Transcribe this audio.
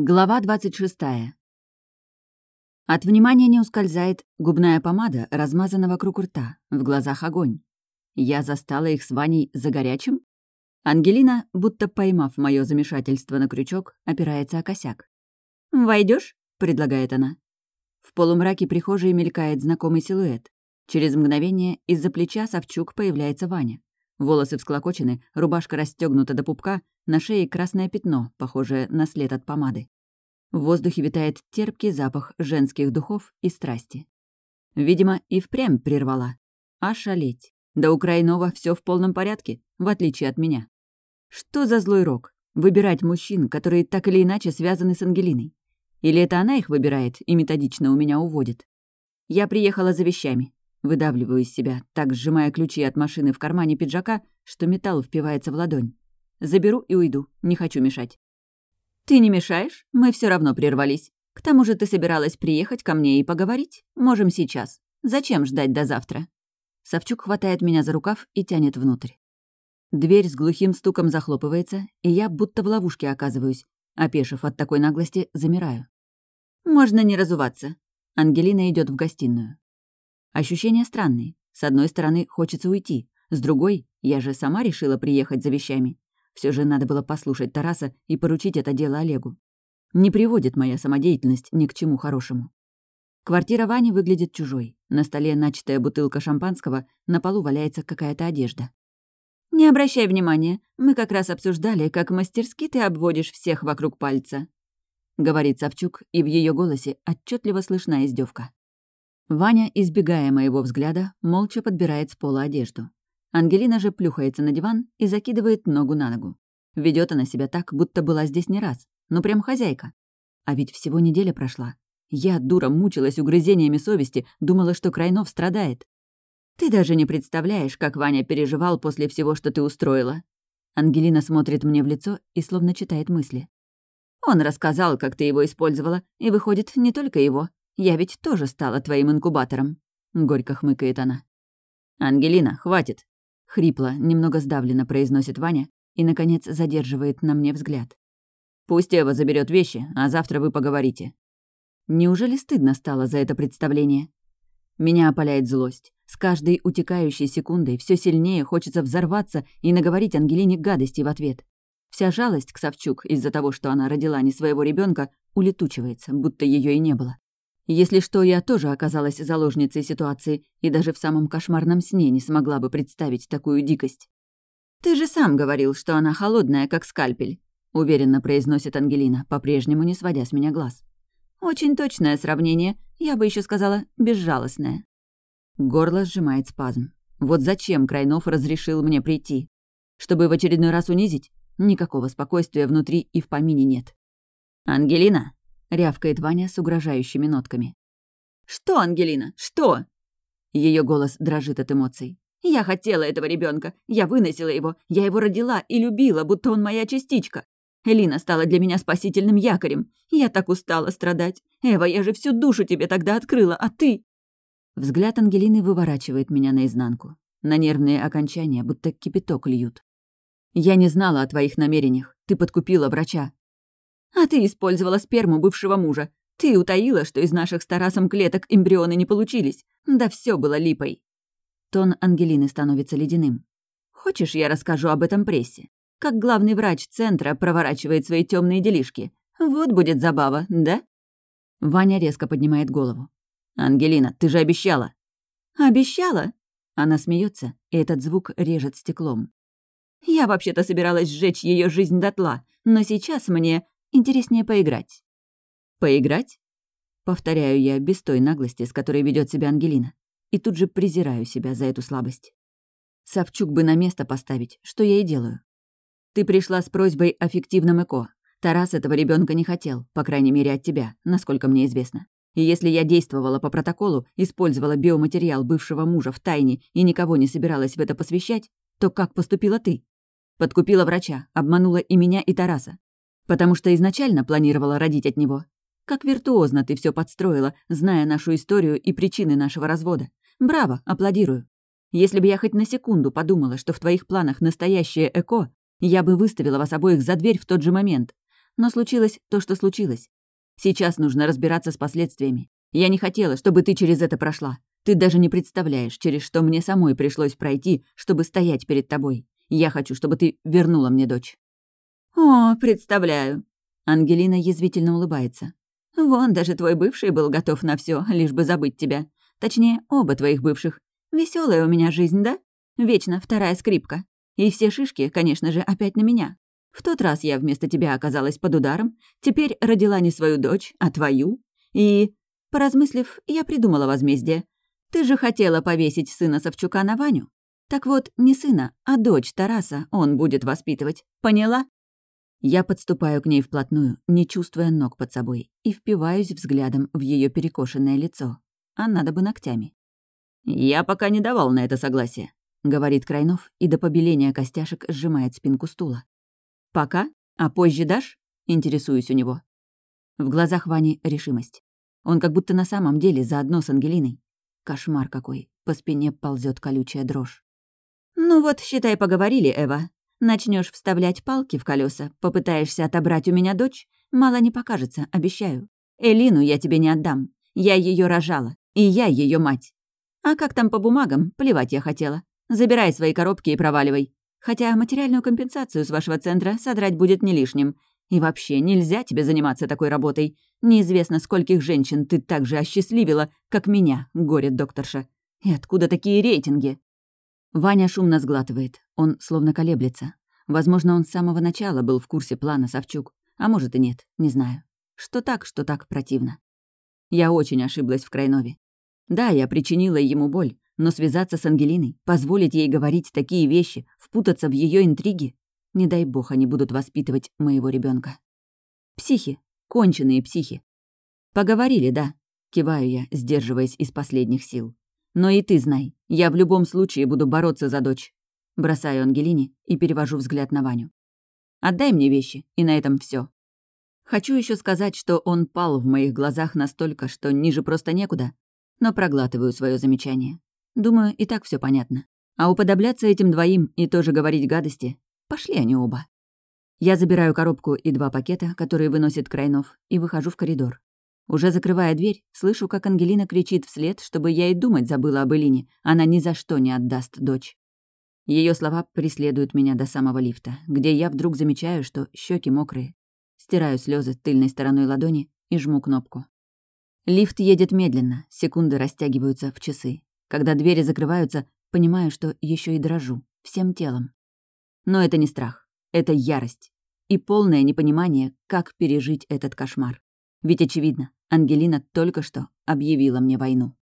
Глава 26. От внимания не ускользает губная помада, размазана вокруг рта, в глазах огонь. Я застала их с Ваней за горячим? Ангелина, будто поймав мое замешательство на крючок, опирается о косяк. Войдешь? предлагает она. В полумраке прихожей мелькает знакомый силуэт. Через мгновение из-за плеча Савчук появляется Ваня. Волосы всклокочены, рубашка расстегнута до пупка, на шее красное пятно, похожее на след от помады. В воздухе витает терпкий запах женских духов и страсти. Видимо, и впрямь прервала. А шалеть. Да у Крайнова все в полном порядке, в отличие от меня. Что за злой рок? Выбирать мужчин, которые так или иначе связаны с Ангелиной. Или это она их выбирает и методично у меня уводит? Я приехала за вещами. Выдавливаю из себя, так сжимая ключи от машины в кармане пиджака, что металл впивается в ладонь. Заберу и уйду, не хочу мешать. «Ты не мешаешь? Мы все равно прервались. К тому же ты собиралась приехать ко мне и поговорить? Можем сейчас. Зачем ждать до завтра?» Савчук хватает меня за рукав и тянет внутрь. Дверь с глухим стуком захлопывается, и я будто в ловушке оказываюсь. Опешив от такой наглости, замираю. «Можно не разуваться». Ангелина идет в гостиную. Ощущения странные. С одной стороны, хочется уйти. С другой, я же сама решила приехать за вещами. Все же надо было послушать Тараса и поручить это дело Олегу. Не приводит моя самодеятельность ни к чему хорошему. Квартира Вани выглядит чужой. На столе начатая бутылка шампанского, на полу валяется какая-то одежда. «Не обращай внимания, мы как раз обсуждали, как мастерски ты обводишь всех вокруг пальца», — говорит Савчук, и в ее голосе отчетливо слышна издевка. Ваня, избегая моего взгляда, молча подбирает с пола одежду. Ангелина же плюхается на диван и закидывает ногу на ногу. Ведет она себя так, будто была здесь не раз. Ну прям хозяйка. А ведь всего неделя прошла. Я, дура, мучилась угрызениями совести, думала, что Крайнов страдает. Ты даже не представляешь, как Ваня переживал после всего, что ты устроила. Ангелина смотрит мне в лицо и словно читает мысли. Он рассказал, как ты его использовала, и выходит, не только его. Я ведь тоже стала твоим инкубатором», — горько хмыкает она. «Ангелина, хватит!» — хрипло, немного сдавленно произносит Ваня и, наконец, задерживает на мне взгляд. «Пусть Эва заберет вещи, а завтра вы поговорите». Неужели стыдно стало за это представление? Меня опаляет злость. С каждой утекающей секундой все сильнее хочется взорваться и наговорить Ангелине гадости в ответ. Вся жалость к Савчук из-за того, что она родила не своего ребенка, улетучивается, будто ее и не было. Если что, я тоже оказалась заложницей ситуации и даже в самом кошмарном сне не смогла бы представить такую дикость. «Ты же сам говорил, что она холодная, как скальпель», — уверенно произносит Ангелина, по-прежнему не сводя с меня глаз. «Очень точное сравнение, я бы еще сказала, безжалостное». Горло сжимает спазм. Вот зачем Крайнов разрешил мне прийти? Чтобы в очередной раз унизить? Никакого спокойствия внутри и в помине нет. «Ангелина!» — рявкает Ваня с угрожающими нотками. «Что, Ангелина, что?» Ее голос дрожит от эмоций. «Я хотела этого ребенка, я выносила его, я его родила и любила, будто он моя частичка. Элина стала для меня спасительным якорем. Я так устала страдать. Эва, я же всю душу тебе тогда открыла, а ты...» Взгляд Ангелины выворачивает меня наизнанку. На нервные окончания будто кипяток льют. «Я не знала о твоих намерениях. Ты подкупила врача. А ты использовала сперму бывшего мужа. Ты утаила, что из наших с Тарасом клеток эмбрионы не получились. Да все было липой. Тон Ангелины становится ледяным. Хочешь, я расскажу об этом прессе? Как главный врач центра проворачивает свои темные делишки. Вот будет забава, да? Ваня резко поднимает голову. «Ангелина, ты же обещала!» «Обещала?» Она смеется, и этот звук режет стеклом. «Я вообще-то собиралась сжечь ее жизнь дотла, но сейчас мне Интереснее поиграть». «Поиграть?» Повторяю я без той наглости, с которой ведет себя Ангелина. И тут же презираю себя за эту слабость. Савчук бы на место поставить, что я и делаю. Ты пришла с просьбой о фиктивном ЭКО. Тарас этого ребенка не хотел, по крайней мере, от тебя, насколько мне известно. И если я действовала по протоколу, использовала биоматериал бывшего мужа в тайне и никого не собиралась в это посвящать, то как поступила ты? Подкупила врача, обманула и меня, и Тараса. Потому что изначально планировала родить от него. Как виртуозно ты все подстроила, зная нашу историю и причины нашего развода. Браво, аплодирую. Если бы я хоть на секунду подумала, что в твоих планах настоящее ЭКО, я бы выставила вас обоих за дверь в тот же момент. Но случилось то, что случилось. Сейчас нужно разбираться с последствиями. Я не хотела, чтобы ты через это прошла. Ты даже не представляешь, через что мне самой пришлось пройти, чтобы стоять перед тобой. Я хочу, чтобы ты вернула мне дочь». «О, представляю». Ангелина язвительно улыбается. «Вон, даже твой бывший был готов на все, лишь бы забыть тебя. Точнее, оба твоих бывших. Веселая у меня жизнь, да? Вечно вторая скрипка. И все шишки, конечно же, опять на меня. В тот раз я вместо тебя оказалась под ударом, теперь родила не свою дочь, а твою. И, поразмыслив, я придумала возмездие. Ты же хотела повесить сына Савчука на Ваню. Так вот, не сына, а дочь Тараса он будет воспитывать. Поняла? Я подступаю к ней вплотную, не чувствуя ног под собой, и впиваюсь взглядом в ее перекошенное лицо. А надо бы ногтями. «Я пока не давал на это согласие», — говорит Крайнов и до побеления костяшек сжимает спинку стула. «Пока? А позже дашь?» — интересуюсь у него. В глазах Вани решимость. Он как будто на самом деле заодно с Ангелиной. Кошмар какой. По спине ползет колючая дрожь. «Ну вот, считай, поговорили, Эва. Начнешь вставлять палки в колеса, попытаешься отобрать у меня дочь, мало не покажется, обещаю. Элину я тебе не отдам. Я ее рожала, и я ее мать. А как там по бумагам, плевать я хотела. Забирай свои коробки и проваливай. Хотя материальную компенсацию с вашего центра содрать будет не лишним. И вообще, нельзя тебе заниматься такой работой. Неизвестно, скольких женщин ты так же осчастливила, как меня, горе-докторша. И откуда такие рейтинги?» Ваня шумно сглатывает. Он словно колеблется. Возможно, он с самого начала был в курсе плана Савчук. А может и нет, не знаю. Что так, что так противно. Я очень ошиблась в Крайнове. Да, я причинила ему боль, но связаться с Ангелиной, позволить ей говорить такие вещи, впутаться в ее интриги, не дай бог они будут воспитывать моего ребенка. Психи, конченые психи. Поговорили, да, киваю я, сдерживаясь из последних сил. Но и ты знай, я в любом случае буду бороться за дочь. Бросаю Ангелине и перевожу взгляд на Ваню. Отдай мне вещи, и на этом все. Хочу еще сказать, что он пал в моих глазах настолько, что ниже просто некуда, но проглатываю свое замечание. Думаю, и так все понятно. А уподобляться этим двоим и тоже говорить гадости Пошли они оба. Я забираю коробку и два пакета, которые выносит Крайнов, и выхожу в коридор. Уже закрывая дверь, слышу, как Ангелина кричит вслед, чтобы я и думать забыла об Элине. Она ни за что не отдаст дочь. Ее слова преследуют меня до самого лифта, где я вдруг замечаю, что щеки мокрые. Стираю слезы тыльной стороной ладони и жму кнопку. Лифт едет медленно, секунды растягиваются в часы. Когда двери закрываются, понимаю, что еще и дрожу, всем телом. Но это не страх, это ярость и полное непонимание, как пережить этот кошмар. Ведь, очевидно, Ангелина только что объявила мне войну.